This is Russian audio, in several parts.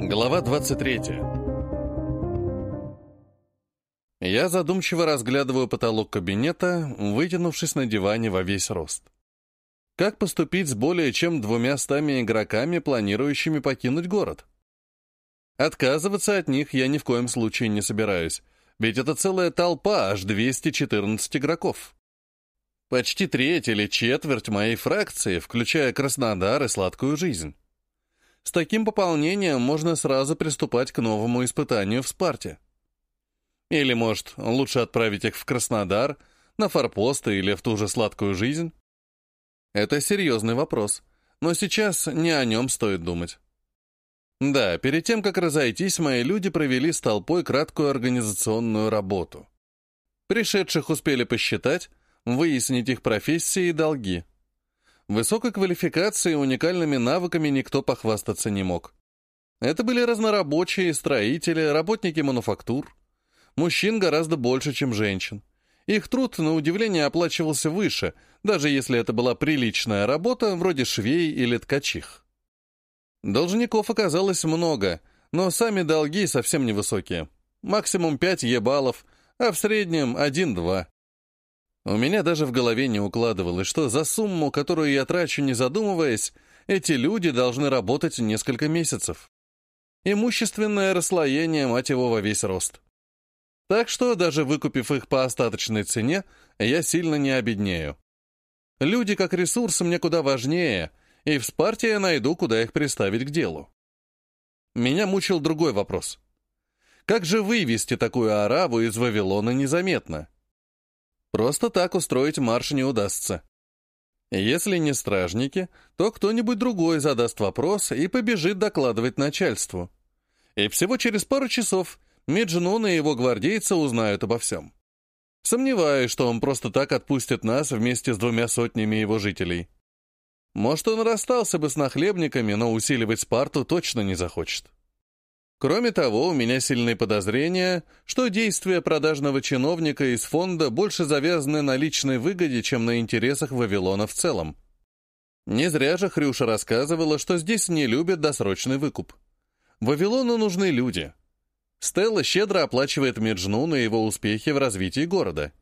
Глава 23. Я задумчиво разглядываю потолок кабинета, вытянувшись на диване во весь рост. Как поступить с более чем двумя стами игроками, планирующими покинуть город? Отказываться от них я ни в коем случае не собираюсь, ведь это целая толпа, аж 214 игроков. Почти треть или четверть моей фракции, включая Краснодар и Сладкую жизнь. С таким пополнением можно сразу приступать к новому испытанию в Спарте. Или, может, лучше отправить их в Краснодар, на форпосты или в ту же сладкую жизнь? Это серьезный вопрос, но сейчас не о нем стоит думать. Да, перед тем, как разойтись, мои люди провели с толпой краткую организационную работу. Пришедших успели посчитать, выяснить их профессии и долги – Высокой квалификацией и уникальными навыками никто похвастаться не мог. Это были разнорабочие, строители, работники мануфактур. Мужчин гораздо больше, чем женщин. Их труд, на удивление, оплачивался выше, даже если это была приличная работа, вроде швей или ткачих. Должников оказалось много, но сами долги совсем невысокие. Максимум 5 ебалов, а в среднем 1-2. У меня даже в голове не укладывалось, что за сумму, которую я трачу, не задумываясь, эти люди должны работать несколько месяцев. Имущественное расслоение, мать его, во весь рост. Так что, даже выкупив их по остаточной цене, я сильно не обеднею. Люди как ресурс мне куда важнее, и в Спарте я найду, куда их приставить к делу. Меня мучил другой вопрос. Как же вывести такую араву из Вавилона незаметно? Просто так устроить марш не удастся. Если не стражники, то кто-нибудь другой задаст вопрос и побежит докладывать начальству. И всего через пару часов Меджнун и его гвардейцы узнают обо всем. Сомневаюсь, что он просто так отпустит нас вместе с двумя сотнями его жителей. Может, он расстался бы с нахлебниками, но усиливать Спарту точно не захочет. Кроме того, у меня сильные подозрения, что действия продажного чиновника из фонда больше завязаны на личной выгоде, чем на интересах Вавилона в целом. Не зря же Хрюша рассказывала, что здесь не любят досрочный выкуп. Вавилону нужны люди. Стелла щедро оплачивает Меджну на его успехи в развитии города.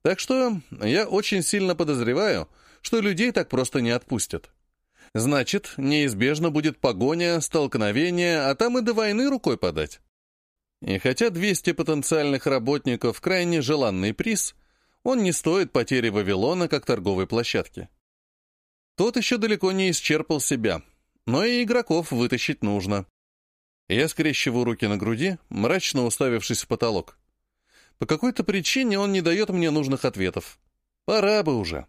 Так что я очень сильно подозреваю, что людей так просто не отпустят. Значит, неизбежно будет погоня, столкновение, а там и до войны рукой подать. И хотя 200 потенциальных работников – крайне желанный приз, он не стоит потери Вавилона как торговой площадки. Тот еще далеко не исчерпал себя, но и игроков вытащить нужно. Я скрещиваю руки на груди, мрачно уставившись в потолок. По какой-то причине он не дает мне нужных ответов. Пора бы уже.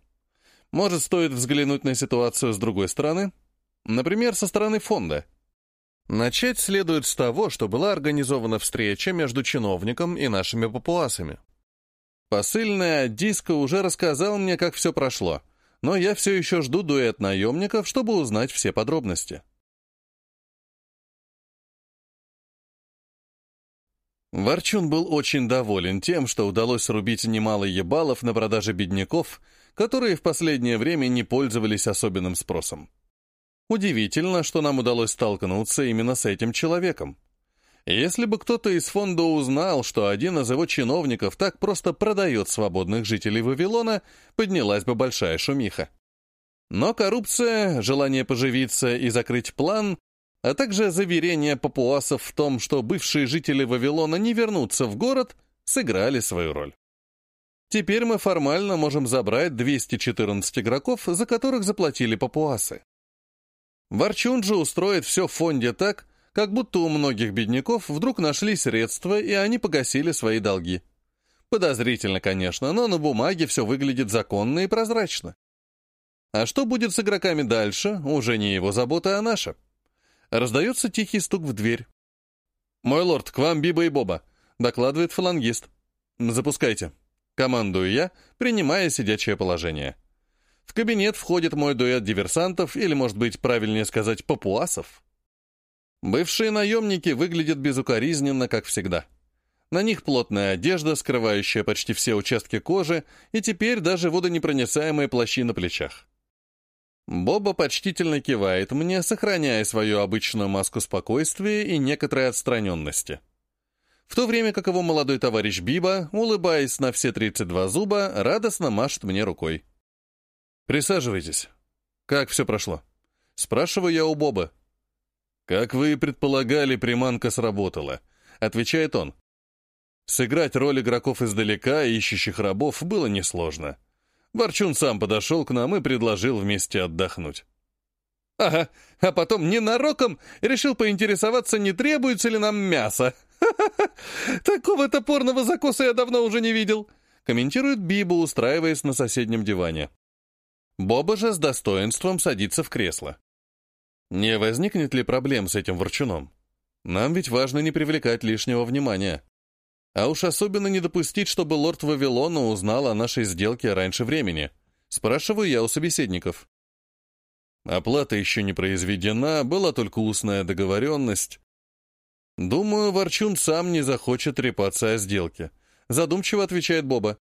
Может, стоит взглянуть на ситуацию с другой стороны? Например, со стороны фонда. Начать следует с того, что была организована встреча между чиновником и нашими папуасами. Посыльный от диска уже рассказал мне, как все прошло, но я все еще жду дуэт наемников, чтобы узнать все подробности. Ворчун был очень доволен тем, что удалось срубить немало ебалов на продаже бедняков которые в последнее время не пользовались особенным спросом. Удивительно, что нам удалось столкнуться именно с этим человеком. Если бы кто-то из фонда узнал, что один из его чиновников так просто продает свободных жителей Вавилона, поднялась бы большая шумиха. Но коррупция, желание поживиться и закрыть план, а также заверение папуасов в том, что бывшие жители Вавилона не вернутся в город, сыграли свою роль. Теперь мы формально можем забрать 214 игроков, за которых заплатили папуасы. Ворчун же устроит все в фонде так, как будто у многих бедняков вдруг нашли средства, и они погасили свои долги. Подозрительно, конечно, но на бумаге все выглядит законно и прозрачно. А что будет с игроками дальше, уже не его забота, а наша. Раздается тихий стук в дверь. «Мой лорд, к вам Биба и Боба», — докладывает фалангист. «Запускайте». Командую я, принимая сидячее положение. В кабинет входит мой дуэт диверсантов, или, может быть, правильнее сказать, папуасов. Бывшие наемники выглядят безукоризненно, как всегда. На них плотная одежда, скрывающая почти все участки кожи, и теперь даже водонепроницаемые плащи на плечах. Боба почтительно кивает мне, сохраняя свою обычную маску спокойствия и некоторой отстраненности. В то время как его молодой товарищ Биба, улыбаясь на все 32 зуба, радостно машет мне рукой. «Присаживайтесь. Как все прошло?» Спрашиваю я у Боба. «Как вы и предполагали, приманка сработала», — отвечает он. Сыграть роль игроков издалека, ищущих рабов, было несложно. Ворчун сам подошел к нам и предложил вместе отдохнуть. «Ага, а потом ненароком решил поинтересоваться, не требуется ли нам мясо. Такого топорного закоса я давно уже не видел», комментирует Биба, устраиваясь на соседнем диване. Боба же с достоинством садится в кресло. Не возникнет ли проблем с этим ворчуном? Нам ведь важно не привлекать лишнего внимания. А уж особенно не допустить, чтобы лорд Вавилона узнал о нашей сделке раньше времени. Спрашиваю я у собеседников. Оплата еще не произведена, была только устная договоренность. Думаю, Ворчун сам не захочет трепаться о сделке. Задумчиво отвечает Боба.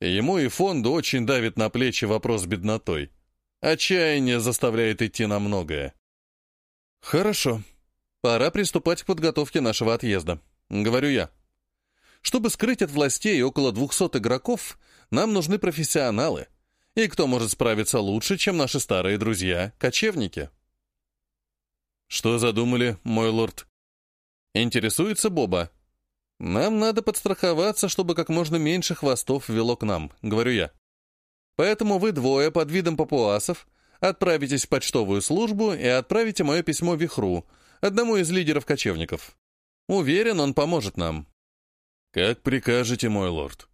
Ему и фонду очень давит на плечи вопрос беднотой. Отчаяние заставляет идти на многое. Хорошо. Пора приступать к подготовке нашего отъезда. Говорю я. Чтобы скрыть от властей около 200 игроков, нам нужны профессионалы. И кто может справиться лучше, чем наши старые друзья, кочевники? Что задумали, мой лорд? Интересуется Боба. Нам надо подстраховаться, чтобы как можно меньше хвостов вело к нам, говорю я. Поэтому вы двое под видом папуасов отправитесь в почтовую службу и отправите мое письмо Вихру, одному из лидеров кочевников. Уверен, он поможет нам. «Как прикажете, мой лорд».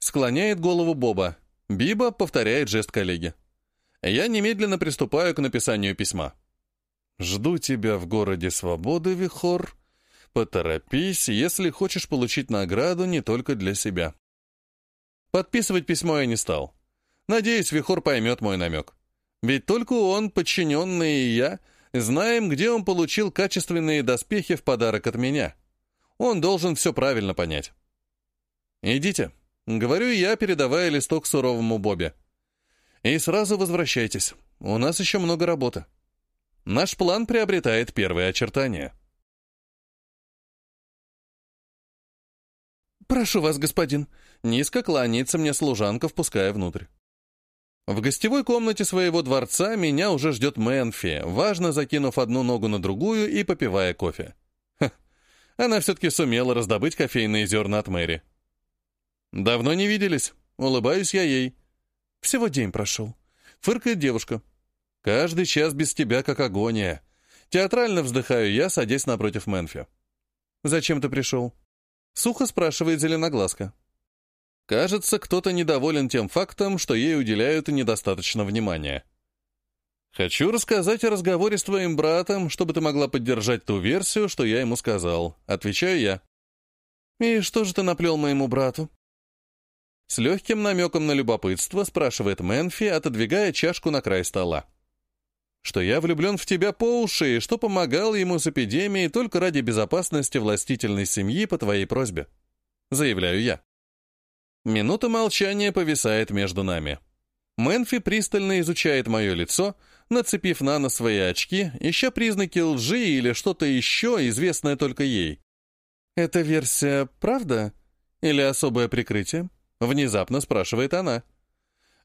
Склоняет голову Боба. Биба повторяет жест коллеги. Я немедленно приступаю к написанию письма. «Жду тебя в городе свободы, Вихор. Поторопись, если хочешь получить награду не только для себя». Подписывать письмо я не стал. Надеюсь, Вихор поймет мой намек. Ведь только он, подчиненный и я, знаем, где он получил качественные доспехи в подарок от меня. Он должен все правильно понять. «Идите», — говорю я, передавая листок суровому Бобе. «И сразу возвращайтесь. У нас еще много работы. Наш план приобретает первые очертания». «Прошу вас, господин», — низко кланяется мне служанка, впуская внутрь. В гостевой комнате своего дворца меня уже ждет Мэнфи, важно закинув одну ногу на другую и попивая кофе. Она все-таки сумела раздобыть кофейные зерна от Мэри. «Давно не виделись?» Улыбаюсь я ей. «Всего день прошел». Фыркает девушка. «Каждый час без тебя как агония». Театрально вздыхаю я, садясь напротив Мэнфи. «Зачем ты пришел?» Сухо спрашивает зеленоглазка. Кажется, кто-то недоволен тем фактом, что ей уделяют недостаточно внимания. «Хочу рассказать о разговоре с твоим братом, чтобы ты могла поддержать ту версию, что я ему сказал», — отвечаю я. «И что же ты наплел моему брату?» С легким намеком на любопытство спрашивает Мэнфи, отодвигая чашку на край стола. «Что я влюблен в тебя по уши, и что помогал ему с эпидемией только ради безопасности властительной семьи по твоей просьбе», — заявляю я. Минута молчания повисает между нами. Мэнфи пристально изучает мое лицо — нацепив на нос свои очки, ища признаки лжи или что-то еще, известное только ей. «Эта версия правда? Или особое прикрытие?» — внезапно спрашивает она.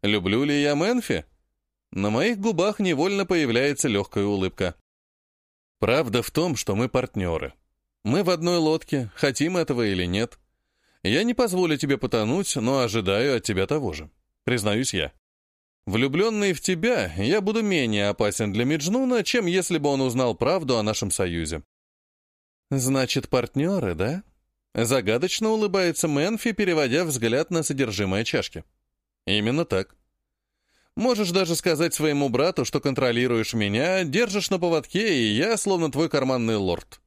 «Люблю ли я Мэнфи?» На моих губах невольно появляется легкая улыбка. «Правда в том, что мы партнеры. Мы в одной лодке, хотим этого или нет. Я не позволю тебе потонуть, но ожидаю от тебя того же. Признаюсь я. Влюбленный в тебя, я буду менее опасен для Меджнуна, чем если бы он узнал правду о нашем союзе. Значит, партнеры, да? Загадочно улыбается Мэнфи, переводя взгляд на содержимое чашки. Именно так. Можешь даже сказать своему брату, что контролируешь меня, держишь на поводке, и я словно твой карманный лорд.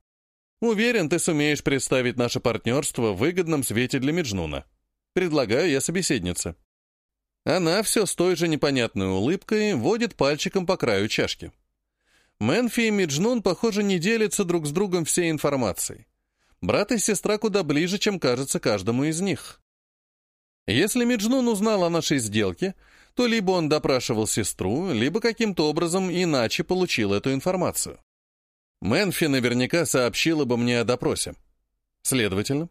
Уверен, ты сумеешь представить наше партнерство в выгодном свете для Меджнуна. Предлагаю я собеседнице. Она все с той же непонятной улыбкой водит пальчиком по краю чашки. Мэнфи и Миджнун, похоже, не делятся друг с другом всей информацией. Брат и сестра куда ближе, чем кажется каждому из них. Если Миджнун узнал о нашей сделке, то либо он допрашивал сестру, либо каким-то образом иначе получил эту информацию. Мэнфи наверняка сообщила бы мне о допросе. Следовательно,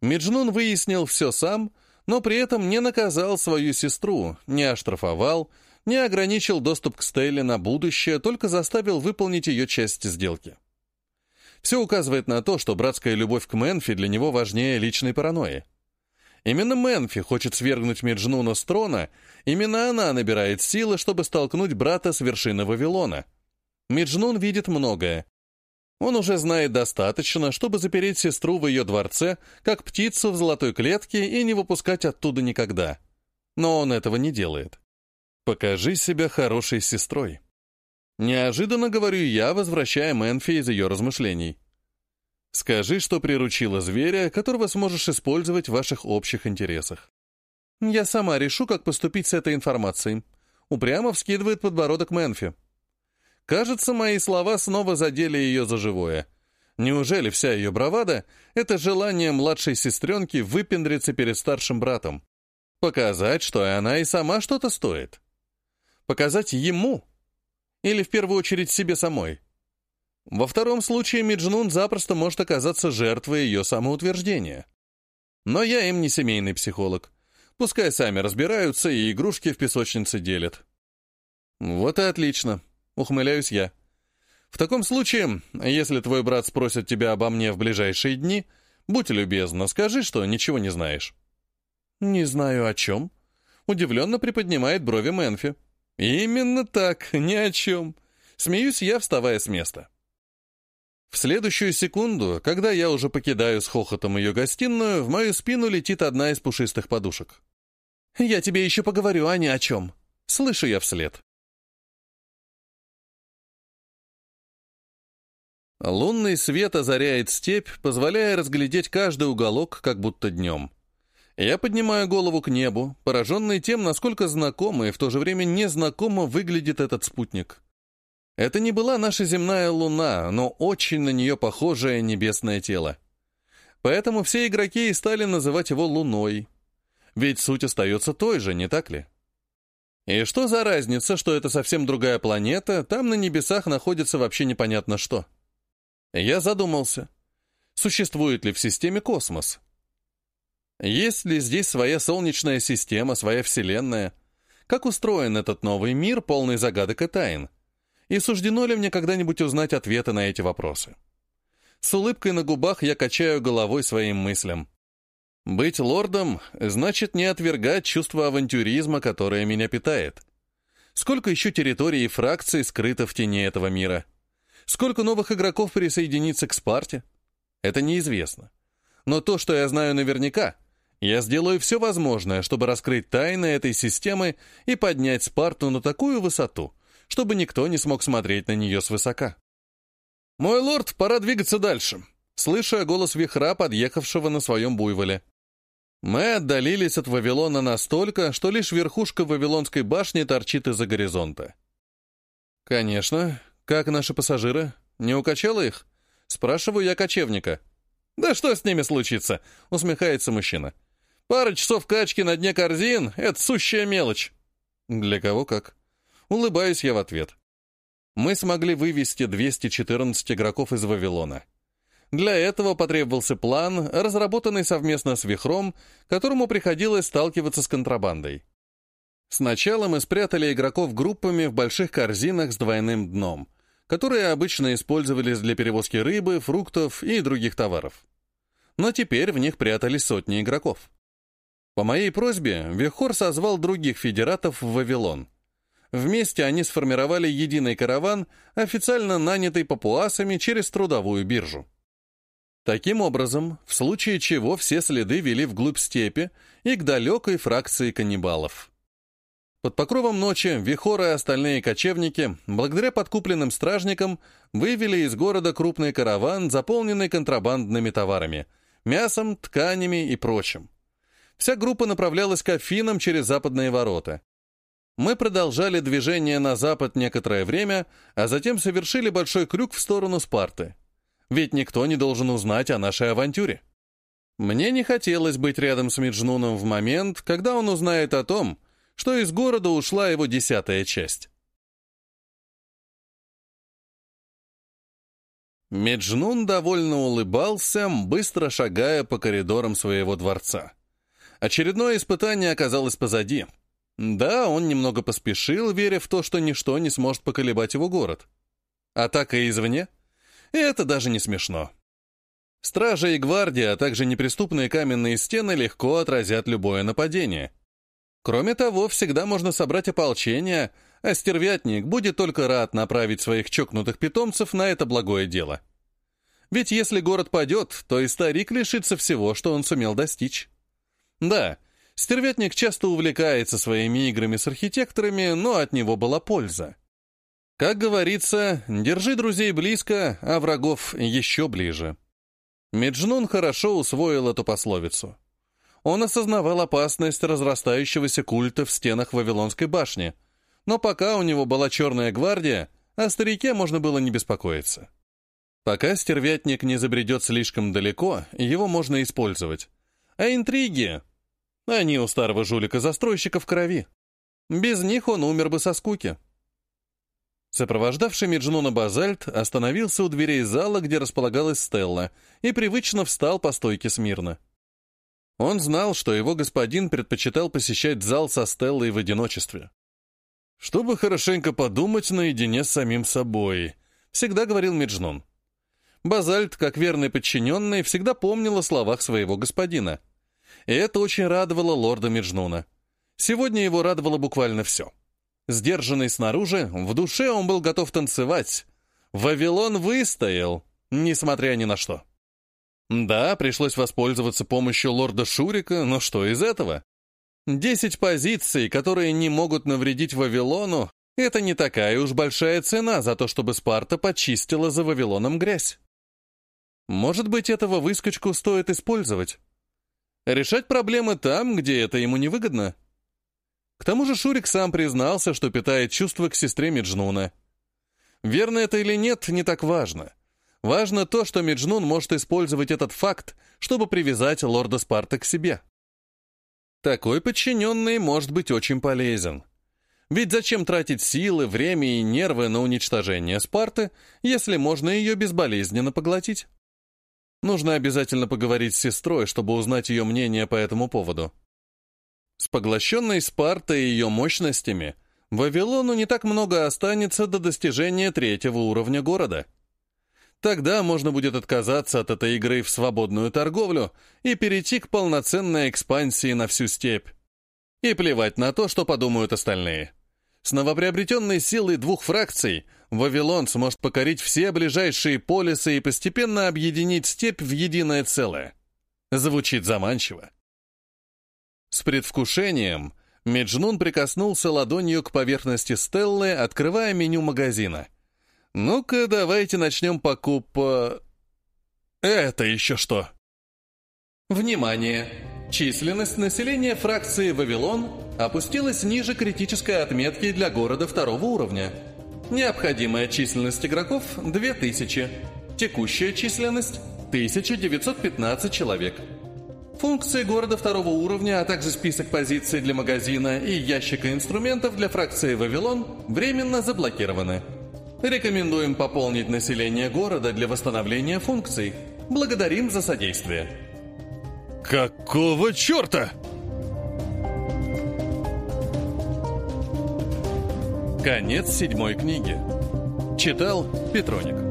Меджнун выяснил все сам, но при этом не наказал свою сестру, не оштрафовал, не ограничил доступ к Стелле на будущее, только заставил выполнить ее часть сделки. Все указывает на то, что братская любовь к Мэнфи для него важнее личной паранойи. Именно Мэнфи хочет свергнуть Меджнуна с трона, именно она набирает силы, чтобы столкнуть брата с вершины Вавилона. Меджнун видит многое. Он уже знает достаточно, чтобы запереть сестру в ее дворце, как птицу в золотой клетке, и не выпускать оттуда никогда. Но он этого не делает. «Покажи себя хорошей сестрой». Неожиданно говорю я, возвращая Мэнфи из ее размышлений. Скажи, что приручила зверя, которого сможешь использовать в ваших общих интересах. Я сама решу, как поступить с этой информацией. Упрямо вскидывает подбородок Мэнфи. Кажется, мои слова снова задели ее за живое. Неужели вся ее бравада — это желание младшей сестренки выпендриться перед старшим братом? Показать, что она и сама что-то стоит? Показать ему? Или в первую очередь себе самой? Во втором случае Миджнун запросто может оказаться жертвой ее самоутверждения. Но я им не семейный психолог. Пускай сами разбираются и игрушки в песочнице делят. Вот и отлично. Ухмыляюсь я. В таком случае, если твой брат спросит тебя обо мне в ближайшие дни, будь любезна, скажи, что ничего не знаешь. Не знаю о чем. Удивленно приподнимает брови Мэнфи. Именно так, ни о чем. Смеюсь я, вставая с места. В следующую секунду, когда я уже покидаю с хохотом ее гостиную, в мою спину летит одна из пушистых подушек. «Я тебе еще поговорю, а не о чем». Слышу я вслед. Лунный свет озаряет степь, позволяя разглядеть каждый уголок, как будто днем. Я поднимаю голову к небу, пораженный тем, насколько знакомо и в то же время незнакомо выглядит этот спутник. Это не была наша земная луна, но очень на нее похожее небесное тело. Поэтому все игроки и стали называть его луной. Ведь суть остается той же, не так ли? И что за разница, что это совсем другая планета, там на небесах находится вообще непонятно что. Я задумался, существует ли в системе космос? Есть ли здесь своя солнечная система, своя вселенная? Как устроен этот новый мир, полный загадок и тайн? И суждено ли мне когда-нибудь узнать ответы на эти вопросы? С улыбкой на губах я качаю головой своим мыслям. Быть лордом значит не отвергать чувство авантюризма, которое меня питает. Сколько еще территорий и фракций скрыто в тени этого мира? Сколько новых игроков присоединится к Спарте? Это неизвестно. Но то, что я знаю наверняка, я сделаю все возможное, чтобы раскрыть тайны этой системы и поднять Спарту на такую высоту, чтобы никто не смог смотреть на нее свысока. «Мой лорд, пора двигаться дальше», слыша голос вихра, подъехавшего на своем буйволе. Мы отдалились от Вавилона настолько, что лишь верхушка Вавилонской башни торчит из-за горизонта. «Конечно. Как наши пассажиры? Не укачало их?» Спрашиваю я кочевника. «Да что с ними случится?» — усмехается мужчина. «Пара часов качки на дне корзин — это сущая мелочь». «Для кого как?» Улыбаюсь я в ответ. Мы смогли вывести 214 игроков из Вавилона. Для этого потребовался план, разработанный совместно с Вихром, которому приходилось сталкиваться с контрабандой. Сначала мы спрятали игроков группами в больших корзинах с двойным дном, которые обычно использовались для перевозки рыбы, фруктов и других товаров. Но теперь в них прятались сотни игроков. По моей просьбе Вихор созвал других федератов в Вавилон. Вместе они сформировали единый караван, официально нанятый папуасами через трудовую биржу. Таким образом, в случае чего все следы вели вглубь степи и к далекой фракции каннибалов. Под покровом ночи Вихора и остальные кочевники, благодаря подкупленным стражникам, вывели из города крупный караван, заполненный контрабандными товарами, мясом, тканями и прочим. Вся группа направлялась к Афинам через западные ворота. Мы продолжали движение на запад некоторое время, а затем совершили большой крюк в сторону Спарты. Ведь никто не должен узнать о нашей авантюре. Мне не хотелось быть рядом с Миджнуном в момент, когда он узнает о том, что из города ушла его десятая часть. Меджнун довольно улыбался, быстро шагая по коридорам своего дворца. Очередное испытание оказалось позади. Да, он немного поспешил, веря в то, что ничто не сможет поколебать его город. Атака извне? Это даже не смешно. Стража и гвардия, а также неприступные каменные стены легко отразят любое нападение. Кроме того, всегда можно собрать ополчение, а стервятник будет только рад направить своих чокнутых питомцев на это благое дело. Ведь если город падет, то и старик лишится всего, что он сумел достичь. Да, стервятник часто увлекается своими играми с архитекторами, но от него была польза. Как говорится, держи друзей близко, а врагов еще ближе. Меджнун хорошо усвоил эту пословицу. Он осознавал опасность разрастающегося культа в стенах Вавилонской башни, но пока у него была черная гвардия, о старике можно было не беспокоиться. Пока стервятник не забредет слишком далеко, его можно использовать. А интриги? Они у старого жулика-застройщика в крови. Без них он умер бы со скуки. Сопровождавший Меджнуна Базальт остановился у дверей зала, где располагалась Стелла, и привычно встал по стойке смирно. Он знал, что его господин предпочитал посещать зал со Стеллой в одиночестве. «Чтобы хорошенько подумать наедине с самим собой», — всегда говорил Меджнун. Базальт, как верный подчиненный, всегда помнил о словах своего господина. И это очень радовало лорда Меджнуна. Сегодня его радовало буквально все. Сдержанный снаружи, в душе он был готов танцевать. Вавилон выстоял, несмотря ни на что. Да, пришлось воспользоваться помощью лорда Шурика, но что из этого? Десять позиций, которые не могут навредить Вавилону, это не такая уж большая цена за то, чтобы Спарта почистила за Вавилоном грязь. Может быть, этого выскочку стоит использовать? Решать проблемы там, где это ему невыгодно? К тому же Шурик сам признался, что питает чувства к сестре Меджнуна. Верно это или нет, не так важно. Важно то, что Меджнун может использовать этот факт, чтобы привязать лорда Спарта к себе. Такой подчиненный может быть очень полезен. Ведь зачем тратить силы, время и нервы на уничтожение Спарты, если можно ее безболезненно поглотить? Нужно обязательно поговорить с сестрой, чтобы узнать ее мнение по этому поводу. С поглощенной Спартой и ее мощностями Вавилону не так много останется до достижения третьего уровня города. Тогда можно будет отказаться от этой игры в свободную торговлю и перейти к полноценной экспансии на всю степь. И плевать на то, что подумают остальные. С новоприобретенной силой двух фракций Вавилон сможет покорить все ближайшие полисы и постепенно объединить степь в единое целое. Звучит заманчиво. С предвкушением Меджнун прикоснулся ладонью к поверхности Стеллы, открывая меню магазина. «Ну-ка, давайте начнем покуп...» «Это еще что?» Внимание! Численность населения фракции «Вавилон» опустилась ниже критической отметки для города второго уровня. Необходимая численность игроков – 2000. Текущая численность – 1915 человек. Функции города второго уровня, а также список позиций для магазина и ящика инструментов для фракции «Вавилон» временно заблокированы. Рекомендуем пополнить население города для восстановления функций. Благодарим за содействие. Какого черта? Конец седьмой книги. Читал Петроник.